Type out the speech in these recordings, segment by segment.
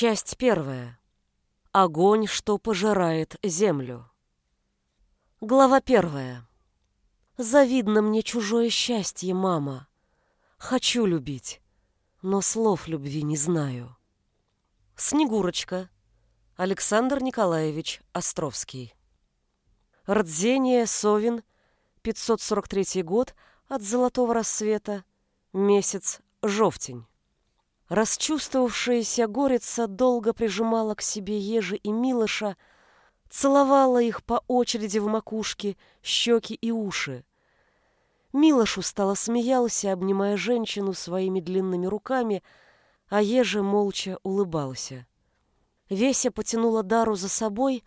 Часть первая. Огонь, что пожирает землю. Глава первая. Завидно мне чужое счастье, мама. Хочу любить, но слов любви не знаю. Снегурочка. Александр Николаевич Островский. Рдзение, Совин, 543 год от золотого рассвета, месяц Жовтень. Расчувствовавшаяся горица долго прижимала к себе Ежи и Милоша, целовала их по очереди в макушке, щеки и уши. Милош устало смеялся, обнимая женщину своими длинными руками, а Ежи молча улыбался. Веся потянула Дару за собой,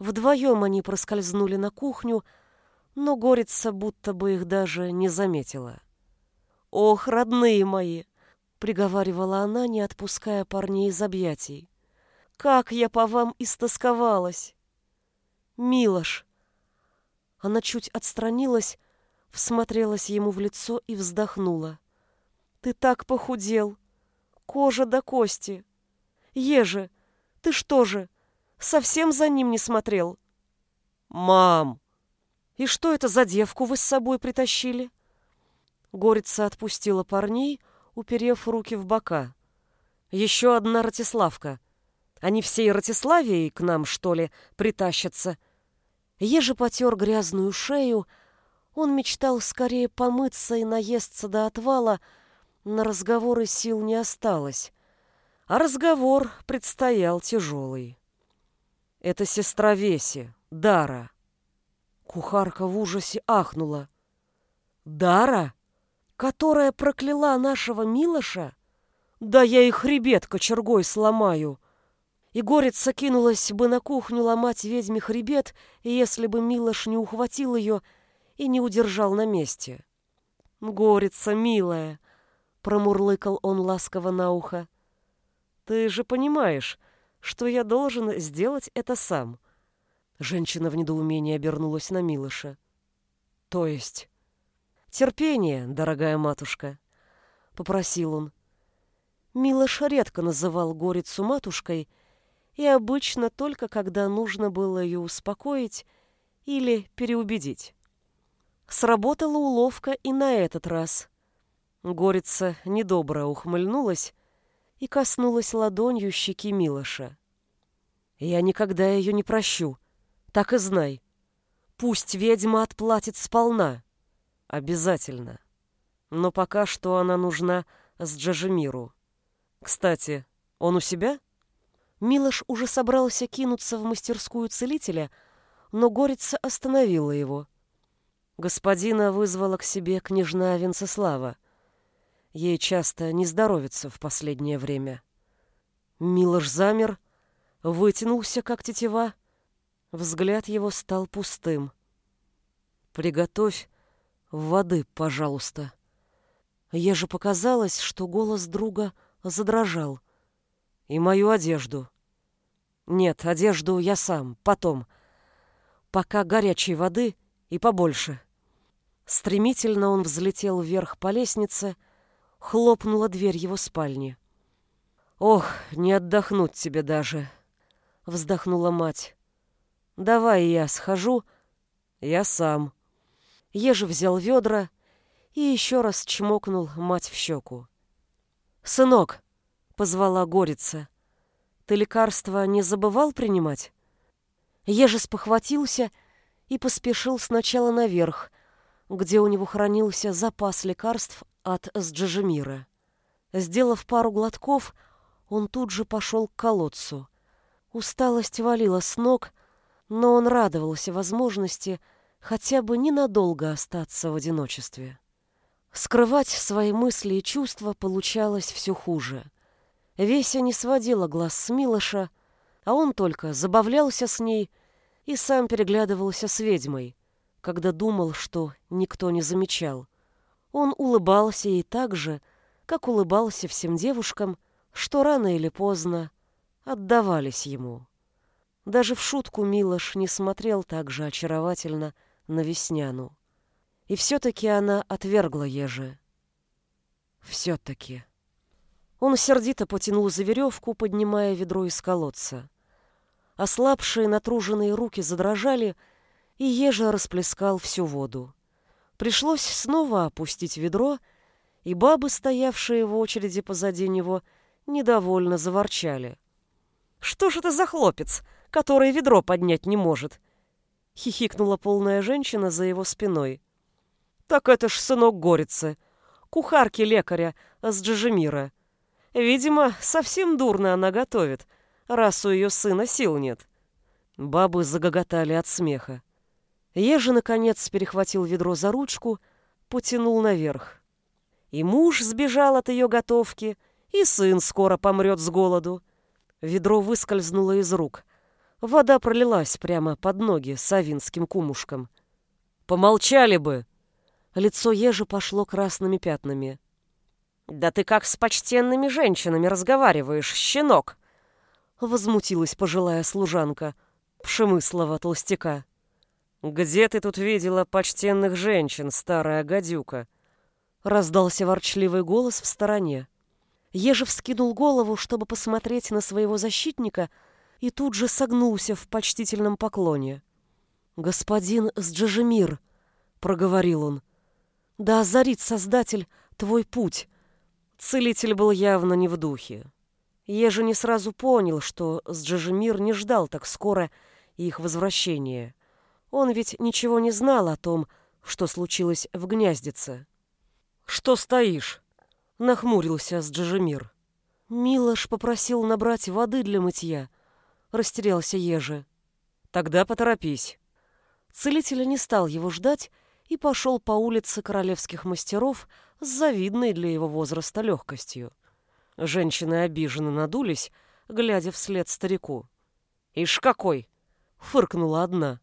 вдвоем они проскользнули на кухню, но горица будто бы их даже не заметила. «Ох, родные мои!» — приговаривала она, не отпуская парней из объятий. «Как я по вам истосковалась!» «Милош!» Она чуть отстранилась, всмотрелась ему в лицо и вздохнула. «Ты так похудел! Кожа до кости! Еже, ты что же, совсем за ним не смотрел?» «Мам!» «И что это за девку вы с собой притащили?» Горица отпустила парней, уперев руки в бока. «Еще одна Ратиславка. Они всей Ратиславией к нам, что ли, притащатся?» Еже потер грязную шею. Он мечтал скорее помыться и наесться до отвала, на разговоры сил не осталось. А разговор предстоял тяжелый. «Это сестра Веси, Дара». Кухарка в ужасе ахнула. «Дара?» Которая прокляла нашего Милоша? Да я и хребет кочергой сломаю. И горица кинулась бы на кухню ломать ведьме хребет, если бы Милош не ухватил ее и не удержал на месте. «Горица, милая!» — промурлыкал он ласково на ухо. «Ты же понимаешь, что я должен сделать это сам». Женщина в недоумении обернулась на Милоша. «То есть?» «Терпение, дорогая матушка», — попросил он. Милош редко называл горицу матушкой, и обычно только когда нужно было ее успокоить или переубедить. Сработала уловка и на этот раз. Горица недобро ухмыльнулась и коснулась ладонью щеки Милоша. «Я никогда ее не прощу, так и знай. Пусть ведьма отплатит сполна». Обязательно. Но пока что она нужна с Джажемиру. Кстати, он у себя? Милош уже собрался кинуться в мастерскую целителя, но Горица остановила его. Господина вызвала к себе княжна Венцеслава. Ей часто не здоровится в последнее время. Милош замер, вытянулся, как тетива. Взгляд его стал пустым. «Приготовь «Воды, пожалуйста». Еже показалось, что голос друга задрожал. «И мою одежду». «Нет, одежду я сам, потом. Пока горячей воды и побольше». Стремительно он взлетел вверх по лестнице, хлопнула дверь его спальни. «Ох, не отдохнуть тебе даже!» — вздохнула мать. «Давай я схожу, я сам». Еже взял ведра и еще раз чмокнул мать в щеку. «Сынок!» — позвала Горица. «Ты лекарства не забывал принимать?» Еже спохватился и поспешил сначала наверх, где у него хранился запас лекарств от Сджижемира. Сделав пару глотков, он тут же пошел к колодцу. Усталость валила с ног, но он радовался возможности хотя бы ненадолго остаться в одиночестве. Скрывать свои мысли и чувства получалось все хуже. Веся не сводила глаз с Милоша, а он только забавлялся с ней и сам переглядывался с ведьмой, когда думал, что никто не замечал. Он улыбался ей так же, как улыбался всем девушкам, что рано или поздно отдавались ему. Даже в шутку Милош не смотрел так же очаровательно, на Весняну. И все-таки она отвергла Ежи. Все-таки. Он сердито потянул за веревку, поднимая ведро из колодца. Ослабшие натруженные руки задрожали, и ежа расплескал всю воду. Пришлось снова опустить ведро, и бабы, стоявшие в очереди позади него, недовольно заворчали. «Что ж это за хлопец, который ведро поднять не может?» — хихикнула полная женщина за его спиной. «Так это ж сынок Горицы, кухарки лекаря с Джижемира. Видимо, совсем дурно она готовит, раз у ее сына сил нет». Бабы загоготали от смеха. Ежи, наконец, перехватил ведро за ручку, потянул наверх. И муж сбежал от ее готовки, и сын скоро помрет с голоду. Ведро выскользнуло из рук. Вода пролилась прямо под ноги савинским кумушкам. «Помолчали бы!» Лицо ежи пошло красными пятнами. «Да ты как с почтенными женщинами разговариваешь, щенок!» Возмутилась пожилая служанка, Пшемыслова толстяка. «Где ты тут видела почтенных женщин, старая гадюка?» Раздался ворчливый голос в стороне. Ежев скинул голову, чтобы посмотреть на своего защитника, и тут же согнулся в почтительном поклоне. «Господин Сджижемир», — проговорил он, — «да озарит Создатель твой путь». Целитель был явно не в духе. Ежи не сразу понял, что Сджижемир не ждал так скоро их возвращения. Он ведь ничего не знал о том, что случилось в гнездице. «Что стоишь?» — нахмурился с Джажемир. «Милош попросил набрать воды для мытья», — растерялся Ежи. «Тогда поторопись». Целитель не стал его ждать и пошел по улице королевских мастеров с завидной для его возраста легкостью. Женщины обиженно надулись, глядя вслед старику. «Ишь какой!» — фыркнула одна.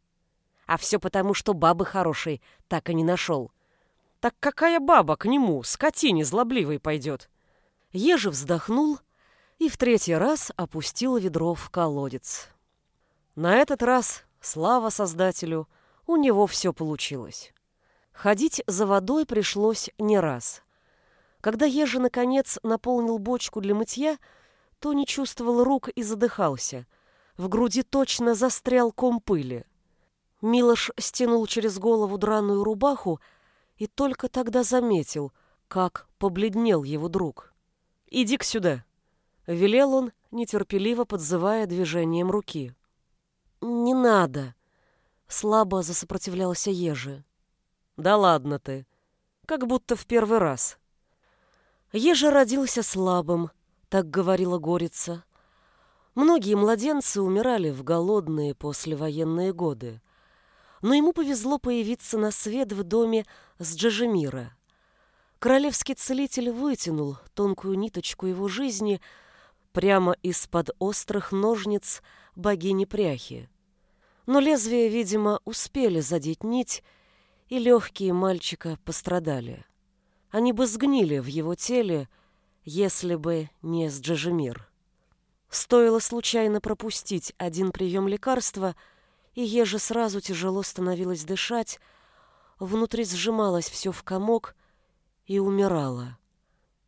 А все потому, что бабы хорошей так и не нашел. Так какая баба к нему, скотине злобливой, пойдет? Ежи вздохнул и в третий раз опустил ведро в колодец. На этот раз, слава Создателю, у него все получилось. Ходить за водой пришлось не раз. Когда Ежи, наконец, наполнил бочку для мытья, то не чувствовал рук и задыхался. В груди точно застрял ком пыли. Милош стянул через голову драную рубаху и только тогда заметил, как побледнел его друг. «Иди-ка сюда!» — велел он, нетерпеливо подзывая движением руки. «Не надо!» — слабо засопротивлялся Ежи. «Да ладно ты! Как будто в первый раз!» Ежи родился слабым, так говорила Горица. Многие младенцы умирали в голодные послевоенные годы но ему повезло появиться на свет в доме с Джажемира. Королевский целитель вытянул тонкую ниточку его жизни прямо из-под острых ножниц богини Пряхи. Но лезвия, видимо, успели задеть нить, и легкие мальчика пострадали. Они бы сгнили в его теле, если бы не с Джажемир. Стоило случайно пропустить один прием лекарства — и еже сразу тяжело становилось дышать, внутри сжималось все в комок и умирало.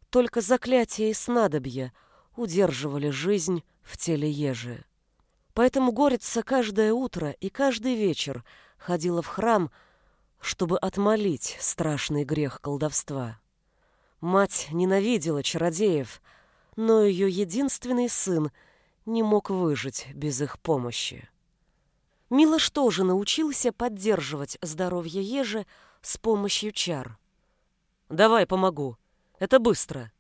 Только заклятие и снадобья удерживали жизнь в теле ежи. Поэтому Горица каждое утро и каждый вечер ходила в храм, чтобы отмолить страшный грех колдовства. Мать ненавидела чародеев, но ее единственный сын не мог выжить без их помощи. Милош тоже научился поддерживать здоровье ежи с помощью чар. «Давай помогу. Это быстро».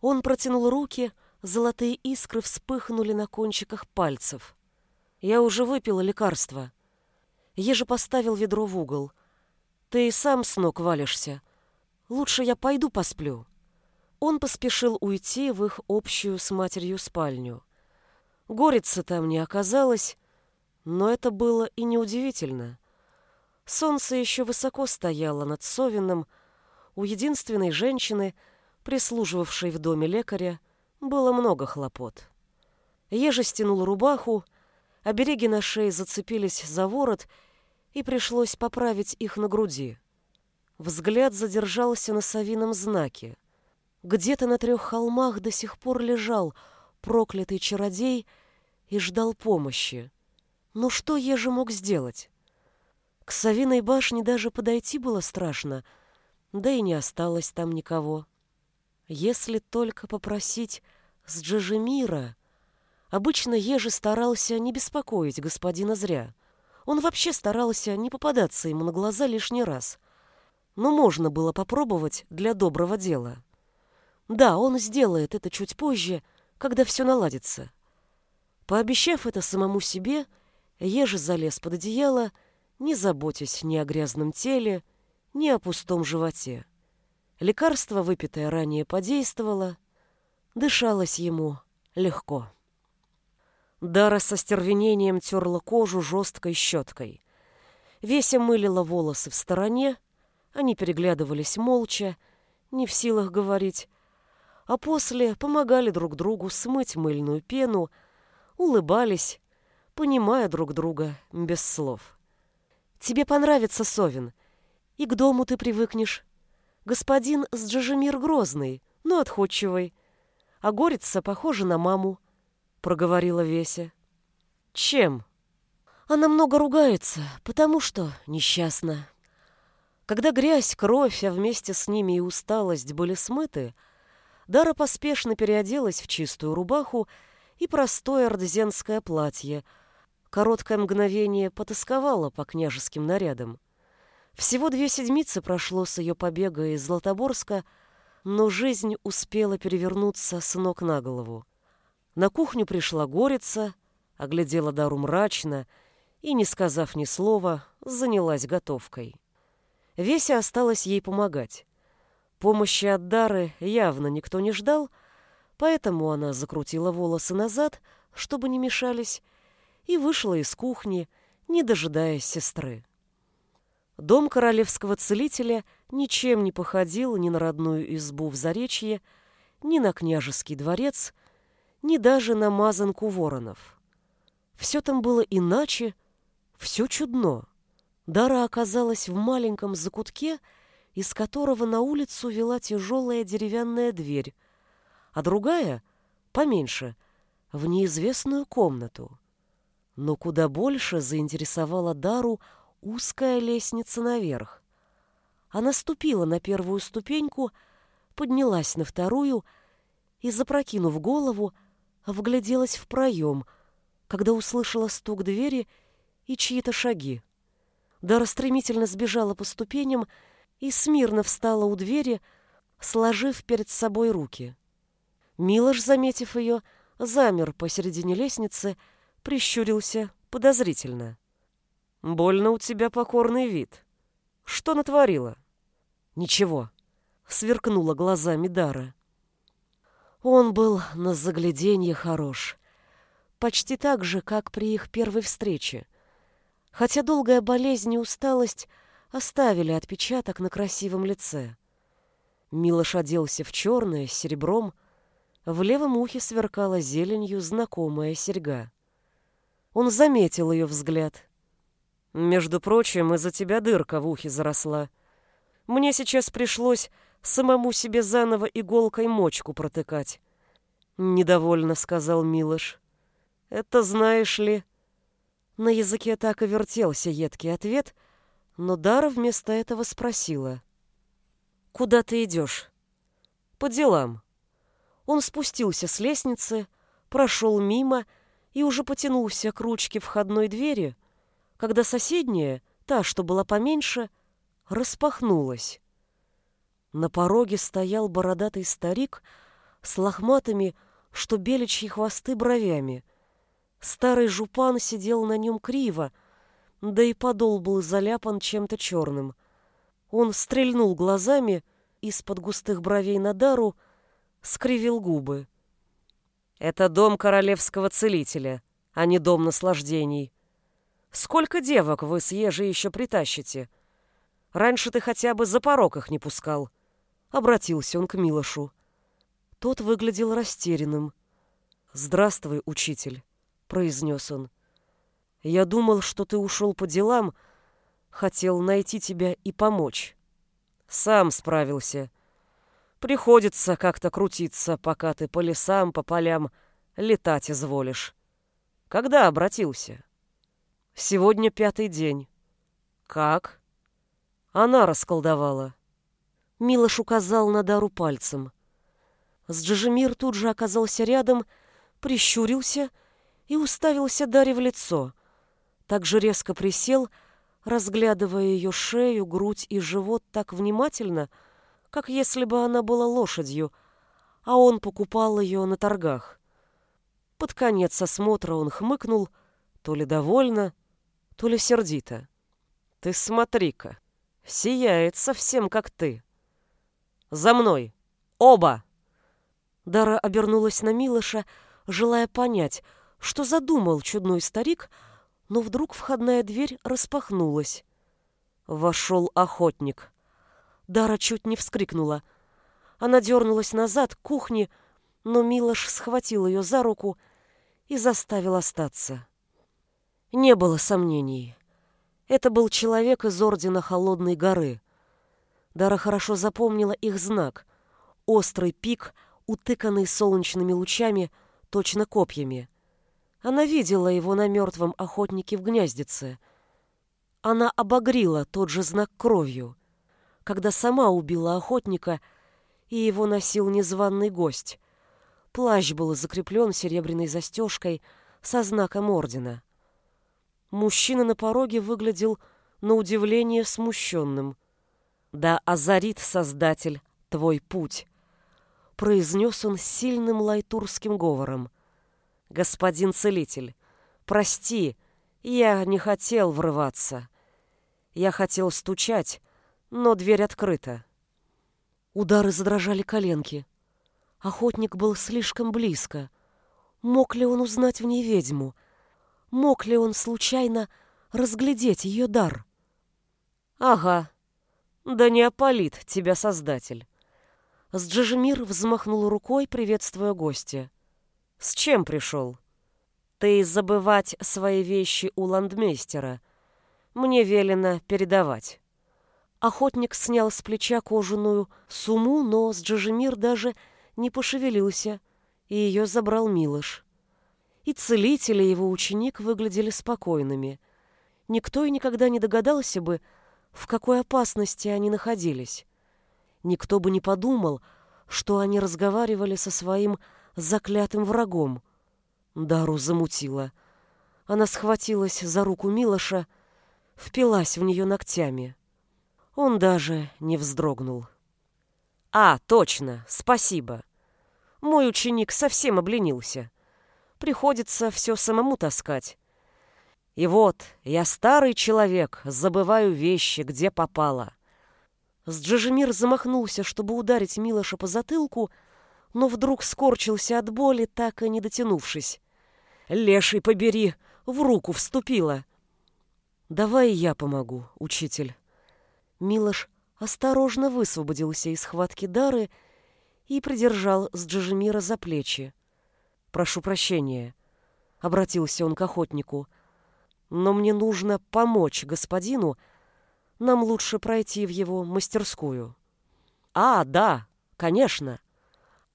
Он протянул руки, золотые искры вспыхнули на кончиках пальцев. «Я уже выпила лекарство». Ежи поставил ведро в угол. «Ты и сам с ног валишься. Лучше я пойду посплю». Он поспешил уйти в их общую с матерью спальню. Горицы там не оказалось, но это было и неудивительно. Солнце еще высоко стояло над Совином. У единственной женщины, прислуживавшей в доме лекаря, было много хлопот. Ежа стянул рубаху, обереги на шее зацепились за ворот, и пришлось поправить их на груди. Взгляд задержался на совином знаке. Где-то на трех холмах до сих пор лежал проклятый чародей и ждал помощи. Но что Ежи мог сделать? К Савиной башне даже подойти было страшно, да и не осталось там никого. Если только попросить с Джежемира... Обычно Ежи старался не беспокоить господина зря. Он вообще старался не попадаться ему на глаза лишний раз. Но можно было попробовать для доброго дела. Да, он сделает это чуть позже, когда все наладится. Пообещав это самому себе, Ежи залез под одеяло, не заботясь ни о грязном теле, ни о пустом животе. Лекарство, выпитое ранее, подействовало, дышалось ему легко. Дара со стервенением терла кожу жесткой щеткой. Веся мылила волосы в стороне, они переглядывались молча, не в силах говорить, а после помогали друг другу смыть мыльную пену, улыбались, понимая друг друга без слов. «Тебе понравится, Совин, и к дому ты привыкнешь. Господин с Джажемир грозный, но отходчивый, а горица похожа на маму проговорила Веся. Чем? Она много ругается, потому что несчастна. Когда грязь, кровь, а вместе с ними и усталость были смыты, Дара поспешно переоделась в чистую рубаху и простое ордзенское платье. Короткое мгновение потасковала по княжеским нарядам. Всего две седмицы прошло с ее побега из Златоборска, но жизнь успела перевернуться с ног на голову. На кухню пришла горица, оглядела Дару мрачно и, не сказав ни слова, занялась готовкой. Веся осталось ей помогать. Помощи от Дары явно никто не ждал, поэтому она закрутила волосы назад, чтобы не мешались, и вышла из кухни, не дожидаясь сестры. Дом королевского целителя ничем не походил ни на родную избу в Заречье, ни на княжеский дворец, ни даже на мазанку воронов. Все там было иначе, все чудно. Дара оказалась в маленьком закутке, из которого на улицу вела тяжелая деревянная дверь, а другая, поменьше, в неизвестную комнату. Но куда больше заинтересовала Дару узкая лестница наверх. Она ступила на первую ступеньку, поднялась на вторую и, запрокинув голову, вгляделась в проем, когда услышала стук двери и чьи-то шаги. Дара стремительно сбежала по ступеням и смирно встала у двери, сложив перед собой руки. Милош, заметив ее, замер посередине лестницы, прищурился подозрительно. «Больно у тебя покорный вид. Что натворила?» «Ничего», — сверкнула глазами Дара. Он был на загляденье хорош. Почти так же, как при их первой встрече. Хотя долгая болезнь и усталость оставили отпечаток на красивом лице. Милош оделся в черное с серебром, в левом ухе сверкала зеленью знакомая серьга. Он заметил ее взгляд. «Между прочим, из-за тебя дырка в ухе заросла. Мне сейчас пришлось самому себе заново иголкой мочку протыкать. Недовольно сказал Милош. Это знаешь ли... На языке так и вертелся едкий ответ, но Дара вместо этого спросила. «Куда ты идешь?» «По делам». Он спустился с лестницы, прошел мимо и уже потянулся к ручке входной двери, когда соседняя, та, что была поменьше, распахнулась. На пороге стоял бородатый старик с лохматыми, что беличьи хвосты бровями. Старый жупан сидел на нем криво, да и подол был заляпан чем-то черным. Он стрельнул глазами из-под густых бровей на дару, скривил губы. «Это дом королевского целителя, а не дом наслаждений. Сколько девок вы с ежей еще притащите? Раньше ты хотя бы за порог их не пускал». Обратился он к Милошу. Тот выглядел растерянным. «Здравствуй, учитель», — произнес он. «Я думал, что ты ушел по делам, хотел найти тебя и помочь. Сам справился. Приходится как-то крутиться, пока ты по лесам, по полям летать изволишь. Когда обратился? Сегодня пятый день. Как? Она расколдовала. Милош указал на Дару пальцем. Сджижемир тут же оказался рядом, прищурился и уставился Даре в лицо. Так же резко присел, разглядывая ее шею, грудь и живот так внимательно, как если бы она была лошадью, а он покупал ее на торгах. Под конец осмотра он хмыкнул, то ли довольно, то ли сердито. «Ты смотри-ка, сияет совсем как ты. За мной! Оба!» Дара обернулась на Милоша, желая понять, что задумал чудной старик, но вдруг входная дверь распахнулась. Вошел охотник. Дара чуть не вскрикнула. Она дернулась назад к кухне, но Милош схватил ее за руку и заставил остаться. Не было сомнений. Это был человек из Ордена Холодной горы. Дара хорошо запомнила их знак — острый пик, утыканный солнечными лучами, точно копьями. Она видела его на мертвом охотнике в гнездице. Она обогрила тот же знак кровью — когда сама убила охотника, и его носил незваный гость. Плащ был закреплен серебряной застежкой со знаком ордена. Мужчина на пороге выглядел на удивление смущенным. «Да озарит Создатель твой путь», — произнес он сильным лайтурским говором. «Господин целитель, прости, я не хотел врываться. Я хотел стучать, но дверь открыта. Удары задрожали коленки. Охотник был слишком близко. Мог ли он узнать в ней ведьму? Мог ли он случайно разглядеть ее дар? Ага. Да не опалит тебя Создатель. Сджижемир взмахнул рукой, приветствуя гостя. С чем пришел? Ты забывать свои вещи у ландмейстера. Мне велено передавать. Охотник снял с плеча кожаную суму, но с даже не пошевелился, и ее забрал Милош. И целитель, и его ученик выглядели спокойными. Никто и никогда не догадался бы, в какой опасности они находились. Никто бы не подумал, что они разговаривали со своим заклятым врагом. Дару замутила. Она схватилась за руку Милоша, впилась в нее ногтями. Он даже не вздрогнул. «А, точно, спасибо. Мой ученик совсем обленился. Приходится все самому таскать. И вот, я старый человек, забываю вещи, где попало». Сджижемир замахнулся, чтобы ударить Милоша по затылку, но вдруг скорчился от боли, так и не дотянувшись. «Леший, побери!» В руку вступила. «Давай я помогу, учитель». Милош осторожно высвободился из схватки Дары и придержал с Джижемира за плечи. «Прошу прощения», — обратился он к охотнику, «но мне нужно помочь господину, нам лучше пройти в его мастерскую». «А, да, конечно».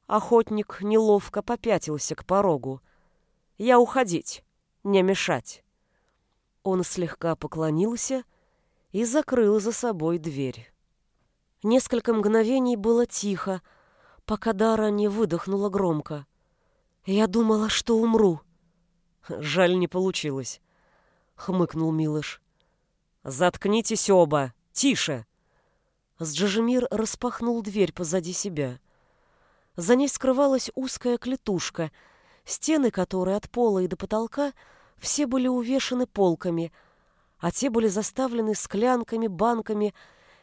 Охотник неловко попятился к порогу. «Я уходить, не мешать». Он слегка поклонился и закрыл за собой дверь. Несколько мгновений было тихо, пока Дара не выдохнула громко. «Я думала, что умру». «Жаль, не получилось», — хмыкнул Милыш. «Заткнитесь оба! Тише!» Сджижемир распахнул дверь позади себя. За ней скрывалась узкая клетушка, стены которой от пола и до потолка все были увешаны полками — а те были заставлены склянками, банками,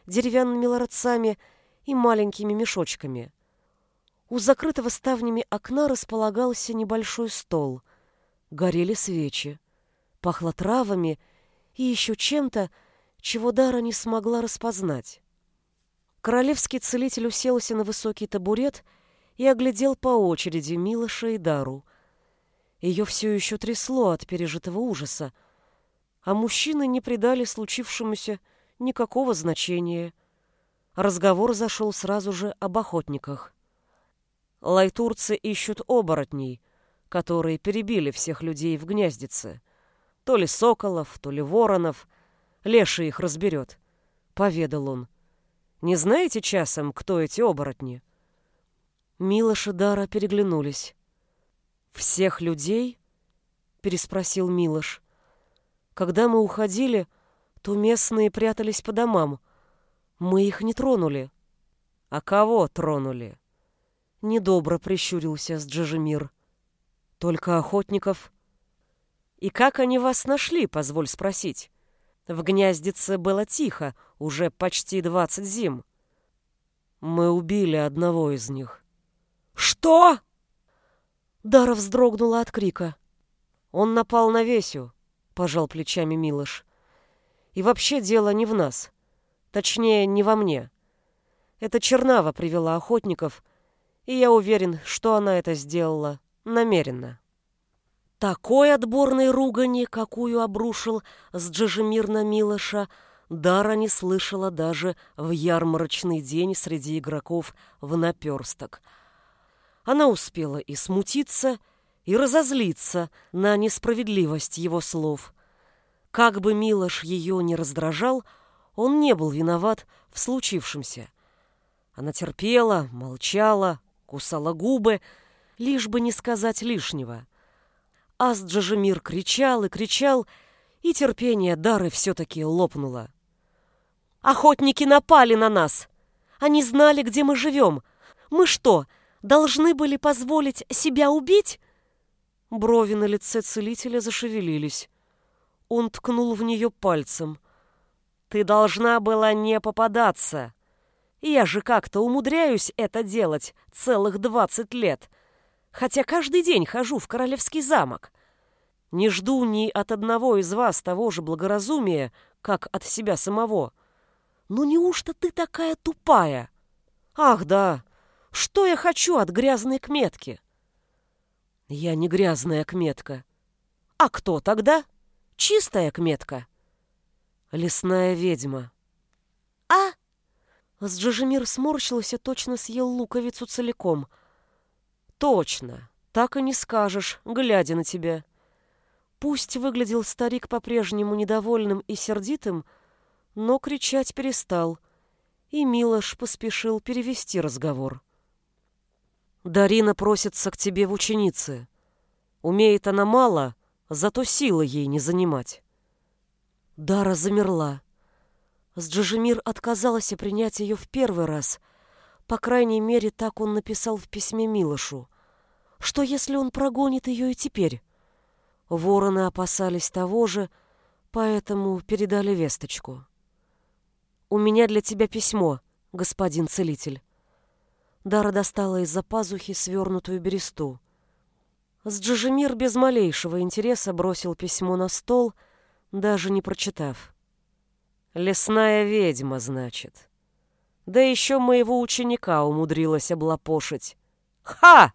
деревянными ларцами и маленькими мешочками. У закрытого ставнями окна располагался небольшой стол. Горели свечи. Пахло травами и еще чем-то, чего Дара не смогла распознать. Королевский целитель уселся на высокий табурет и оглядел по очереди Милоша и Дару. Ее все еще трясло от пережитого ужаса, а мужчины не придали случившемуся никакого значения. Разговор зашел сразу же об охотниках. Лайтурцы ищут оборотней, которые перебили всех людей в гнездице. То ли соколов, то ли воронов. Леший их разберет, — поведал он. Не знаете часом, кто эти оборотни? Милош и Дара переглянулись. «Всех людей?» — переспросил Милош. «Когда мы уходили, то местные прятались по домам. Мы их не тронули». «А кого тронули?» Недобро прищурился с Джажемир. «Только охотников». «И как они вас нашли, позволь спросить?» В гнездице было тихо, уже почти двадцать зим. Мы убили одного из них. «Что?» Дара вздрогнула от крика. «Он напал на Весю», — пожал плечами Милош. «И вообще дело не в нас. Точнее, не во мне. Это Чернава привела охотников, и я уверен, что она это сделала намеренно». Такой отборной ругани, какую обрушил с Джажемир на Милоша, Дара не слышала даже в ярмарочный день среди игроков в наперсток. Она успела и смутиться, и разозлиться на несправедливость его слов. Как бы Милош ее не раздражал, он не был виноват в случившемся. Она терпела, молчала, кусала губы, лишь бы не сказать лишнего — Ас-Джажемир кричал и кричал, и терпение Дары все-таки лопнуло. «Охотники напали на нас! Они знали, где мы живем! Мы что, должны были позволить себя убить?» Брови на лице целителя зашевелились. Он ткнул в нее пальцем. «Ты должна была не попадаться. Я же как-то умудряюсь это делать целых двадцать лет хотя каждый день хожу в королевский замок. Не жду ни от одного из вас того же благоразумия, как от себя самого. Но неужто ты такая тупая? Ах, да, что я хочу от грязной кметки? Я не грязная кметка. А кто тогда? Чистая кметка. Лесная ведьма. А? С Джажемир сморщился, точно съел луковицу целиком — Точно, так и не скажешь, глядя на тебя. Пусть выглядел старик по-прежнему недовольным и сердитым, но кричать перестал, и Милош поспешил перевести разговор. «Дарина просится к тебе в ученицы. Умеет она мало, зато силы ей не занимать». Дара замерла. С Джажемир отказалась принять ее в первый раз — по крайней мере, так он написал в письме Милошу. Что, если он прогонит ее и теперь? Вороны опасались того же, поэтому передали весточку. «У меня для тебя письмо, господин целитель». Дара достала из-за пазухи свернутую бересту. С Джижемир без малейшего интереса бросил письмо на стол, даже не прочитав. «Лесная ведьма, значит». Да еще моего ученика умудрилась облапошить. «Ха!»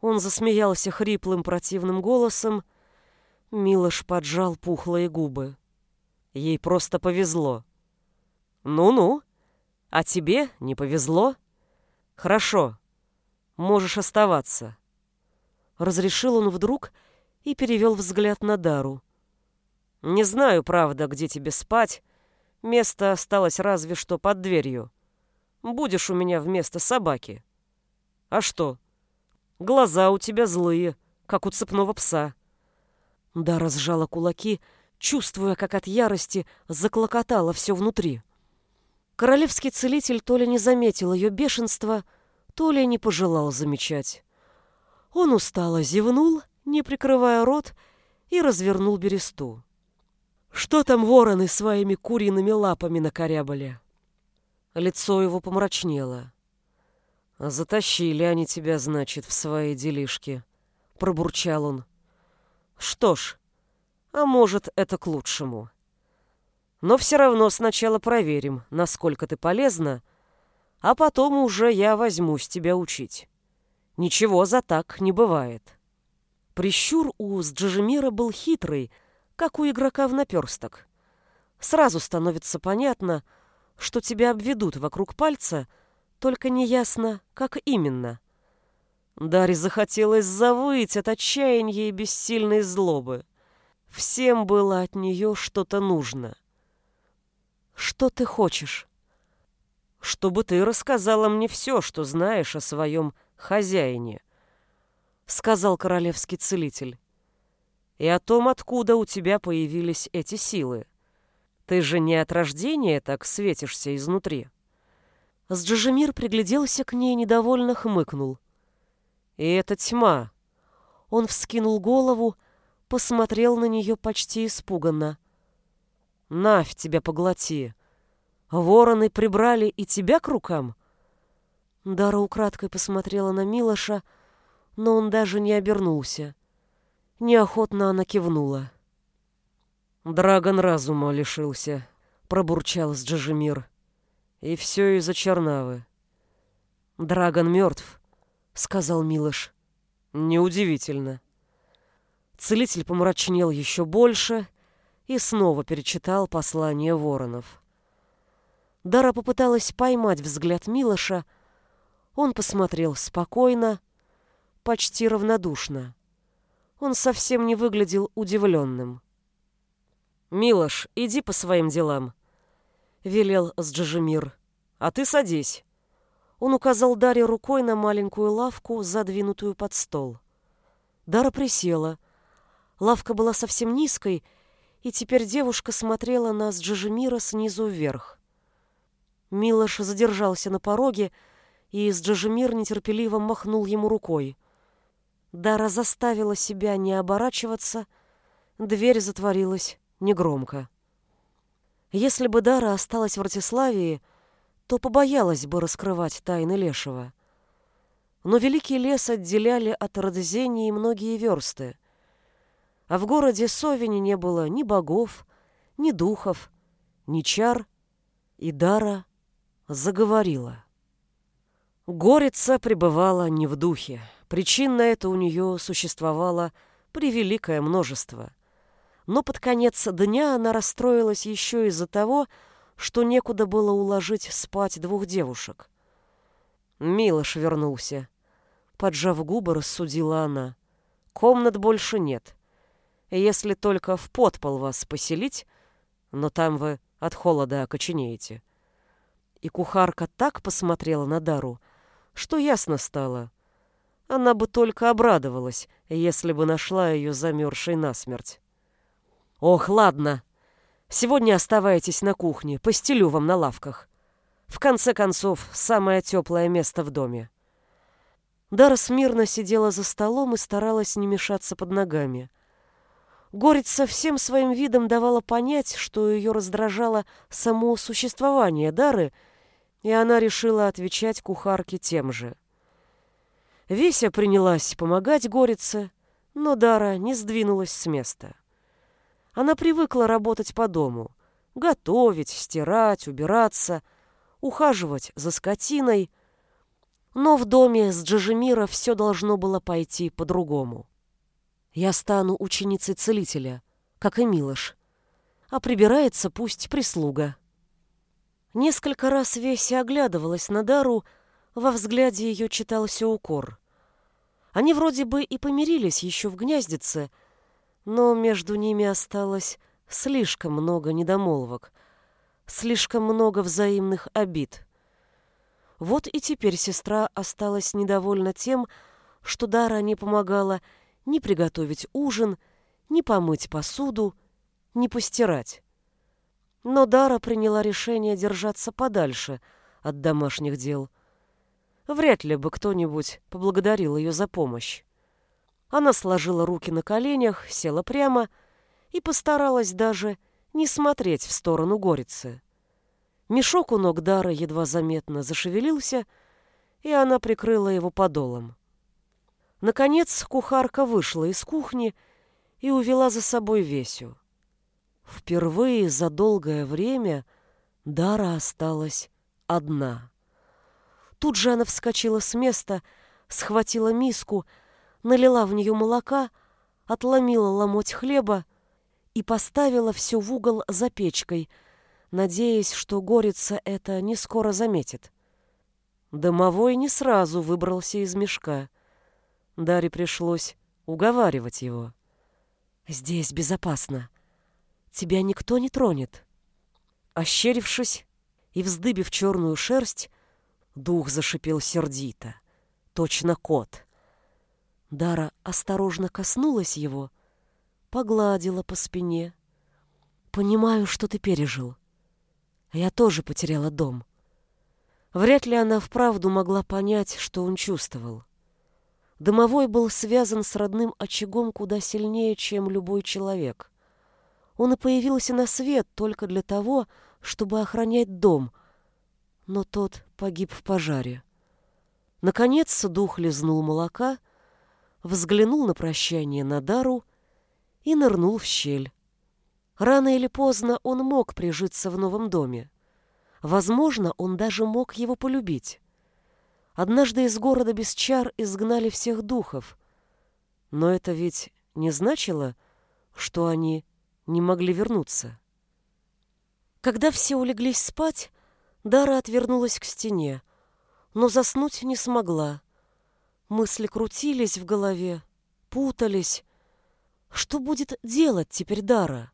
Он засмеялся хриплым противным голосом. Милош поджал пухлые губы. Ей просто повезло. «Ну-ну, а тебе не повезло? Хорошо, можешь оставаться». Разрешил он вдруг и перевел взгляд на Дару. «Не знаю, правда, где тебе спать, Место осталось разве что под дверью. Будешь у меня вместо собаки. А что? Глаза у тебя злые, как у цепного пса. Да разжала кулаки, чувствуя, как от ярости заклокотало все внутри. Королевский целитель то ли не заметил ее бешенства, то ли не пожелал замечать. Он устало зевнул, не прикрывая рот, и развернул бересту. Что там вороны своими куриными лапами накорябали? Лицо его помрачнело. Затащили они тебя, значит, в свои делишки, пробурчал он. Что ж, а может, это к лучшему. Но все равно сначала проверим, насколько ты полезна, а потом уже я возьмусь тебя учить. Ничего за так не бывает. Прищур у Сджижемира был хитрый, как у игрока в наперсток. Сразу становится понятно, что тебя обведут вокруг пальца, только неясно, как именно. Даре захотелось завыть от отчаяния и бессильной злобы. Всем было от нее что-то нужно. «Что ты хочешь?» «Чтобы ты рассказала мне все, что знаешь о своем хозяине», — сказал королевский целитель. «И о том, откуда у тебя появились эти силы. Ты же не от рождения так светишься изнутри». Сджижемир пригляделся к ней, недовольно хмыкнул. «И это тьма». Он вскинул голову, посмотрел на нее почти испуганно. «Навь тебя поглоти! Вороны прибрали и тебя к рукам?» Дара украдкой посмотрела на Милоша, но он даже не обернулся. Неохотно она кивнула. «Драгон разума лишился», — пробурчал Сджижемир. И все из-за Чернавы. Драгон мертв, сказал Милош. Неудивительно. Целитель помрачнел еще больше и снова перечитал послание воронов. Дара попыталась поймать взгляд Милоша. Он посмотрел спокойно, почти равнодушно. Он совсем не выглядел удивленным. «Милош, иди по своим делам», — велел Сджижемир. «А ты садись». Он указал Даре рукой на маленькую лавку, задвинутую под стол. Дара присела. Лавка была совсем низкой, и теперь девушка смотрела на Сджижемира снизу вверх. Милош задержался на пороге, и Сджижемир нетерпеливо махнул ему рукой. Дара заставила себя не оборачиваться, дверь затворилась негромко. Если бы Дара осталась в Ратиславии, то побоялась бы раскрывать тайны Лешего. Но великий лес отделяли от Родзении многие версты. А в городе Совине не было ни богов, ни духов, ни чар, и Дара заговорила. Горица пребывала не в духе. Причин на это у нее существовало превеликое множество — но под конец дня она расстроилась еще из-за того, что некуда было уложить спать двух девушек. Милош вернулся. Поджав губы, рассудила она. Комнат больше нет. Если только в подпол вас поселить, но там вы от холода окоченеете. И кухарка так посмотрела на Дару, что ясно стало. Она бы только обрадовалась, если бы нашла ее замерзшей насмерть. Ох, ладно. Сегодня оставайтесь на кухне, постелю вам на лавках. В конце концов, самое теплое место в доме. Дара смирно сидела за столом и старалась не мешаться под ногами. Горица всем своим видом давала понять, что ее раздражало само существование Дары, и она решила отвечать кухарке тем же. Веся принялась помогать Горице, но Дара не сдвинулась с места. Она привыкла работать по дому, готовить, стирать, убираться, ухаживать за скотиной, но в доме с Джажемира все должно было пойти по-другому. Я стану ученицей целителя, как и Милош, а прибирается пусть прислуга. Несколько раз Веся оглядывалась на Дару, во взгляде ее читался укор. Они вроде бы и помирились еще в гнездице, но между ними осталось слишком много недомолвок, слишком много взаимных обид. Вот и теперь сестра осталась недовольна тем, что Дара не помогала ни приготовить ужин, ни помыть посуду, ни постирать. Но Дара приняла решение держаться подальше от домашних дел. Вряд ли бы кто-нибудь поблагодарил ее за помощь. Она сложила руки на коленях, села прямо и постаралась даже не смотреть в сторону горицы. Мешок у ног Дары едва заметно зашевелился, и она прикрыла его подолом. Наконец кухарка вышла из кухни и увела за собой Весю. Впервые за долгое время Дара осталась одна. Тут же она вскочила с места, схватила миску налила в нее молока, отломила ломоть хлеба и поставила все в угол за печкой, надеясь, что горица это не скоро заметит. Домовой не сразу выбрался из мешка. Даре пришлось уговаривать его. «Здесь безопасно. Тебя никто не тронет». Ощерившись и вздыбив черную шерсть, дух зашипел сердито. Точно кот. Дара осторожно коснулась его, погладила по спине. «Понимаю, что ты пережил. Я тоже потеряла дом». Вряд ли она вправду могла понять, что он чувствовал. Домовой был связан с родным очагом куда сильнее, чем любой человек. Он и появился на свет только для того, чтобы охранять дом, но тот погиб в пожаре. Наконец дух лизнул молока, взглянул на прощание на Дару и нырнул в щель. Рано или поздно он мог прижиться в новом доме. Возможно, он даже мог его полюбить. Однажды из города без чар изгнали всех духов. Но это ведь не значило, что они не могли вернуться. Когда все улеглись спать, Дара отвернулась к стене, но заснуть не смогла. Мысли крутились в голове, путались. Что будет делать теперь Дара?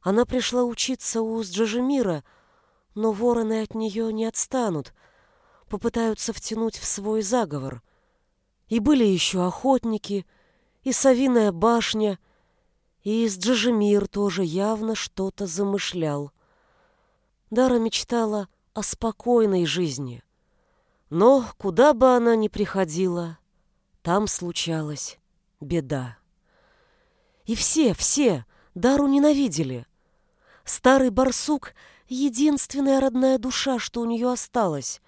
Она пришла учиться у Сджажемира — но вороны от нее не отстанут, попытаются втянуть в свой заговор. И были еще охотники, и Савиная башня, и из Джажемир тоже явно что-то замышлял. Дара мечтала о спокойной жизни. Но куда бы она ни приходила, там случалась беда. И все, все Дару ненавидели. Старый барсук — единственная родная душа, что у нее осталась.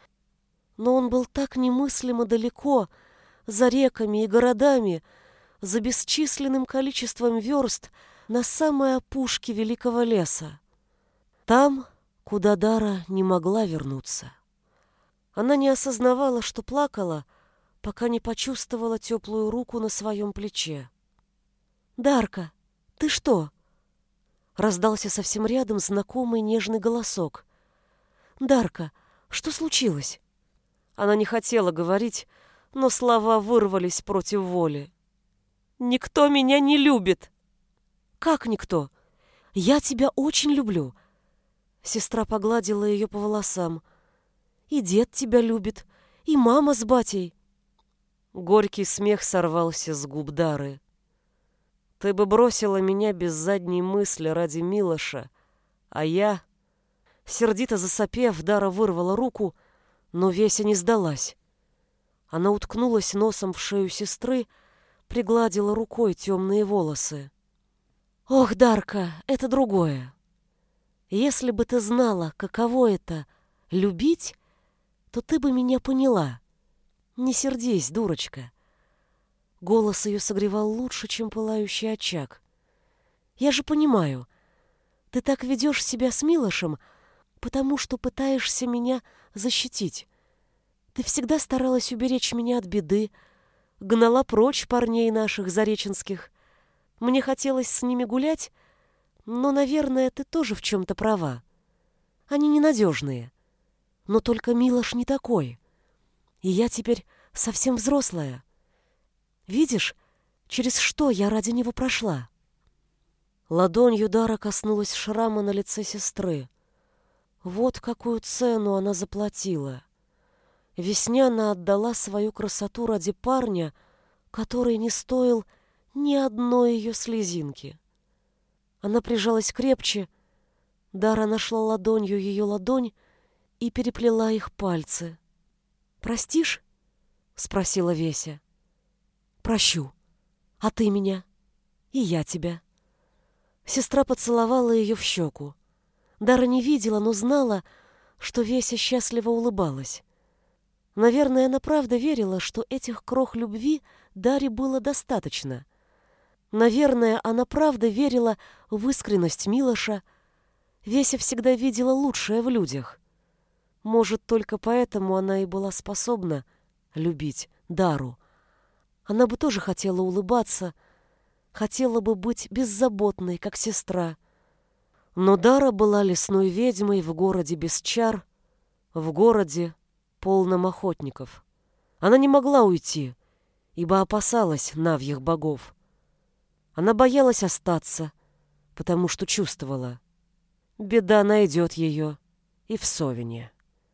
Но он был так немыслимо далеко, за реками и городами, за бесчисленным количеством верст на самой опушке великого леса. Там, куда Дара не могла вернуться. Она не осознавала, что плакала, пока не почувствовала теплую руку на своем плече. «Дарка, ты что?» Раздался совсем рядом знакомый нежный голосок. «Дарка, что случилось?» Она не хотела говорить, но слова вырвались против воли. «Никто меня не любит!» «Как никто? Я тебя очень люблю!» Сестра погладила ее по волосам. «И дед тебя любит, и мама с батей!» Горький смех сорвался с губ Дары. Ты бы бросила меня без задней мысли ради Милоша, а я... Сердито засопев, Дара вырвала руку, но Веся не сдалась. Она уткнулась носом в шею сестры, пригладила рукой темные волосы. «Ох, Дарка, это другое. Если бы ты знала, каково это — любить, то ты бы меня поняла. Не сердись, дурочка. Голос ее согревал лучше, чем пылающий очаг. «Я же понимаю, ты так ведешь себя с Милошем, потому что пытаешься меня защитить. Ты всегда старалась уберечь меня от беды, гнала прочь парней наших зареченских. Мне хотелось с ними гулять, но, наверное, ты тоже в чем-то права. Они ненадежные. Но только Милош не такой. И я теперь совсем взрослая. Видишь, через что я ради него прошла?» Ладонью Дара коснулась шрама на лице сестры. Вот какую цену она заплатила. Весняна отдала свою красоту ради парня, который не стоил ни одной ее слезинки. Она прижалась крепче, Дара нашла ладонью ее ладонь и переплела их пальцы. «Простишь?» — спросила Веся. Прощу. А ты меня? И я тебя. Сестра поцеловала ее в щеку. Дара не видела, но знала, что Веся счастливо улыбалась. Наверное, она правда верила, что этих крох любви Даре было достаточно. Наверное, она правда верила в искренность Милоша. Веся всегда видела лучшее в людях. Может, только поэтому она и была способна любить Дару. Она бы тоже хотела улыбаться, хотела бы быть беззаботной, как сестра. Но Дара была лесной ведьмой в городе без чар, в городе, полном охотников. Она не могла уйти, ибо опасалась навьих богов. Она боялась остаться, потому что чувствовала. Беда найдет ее и в Совине.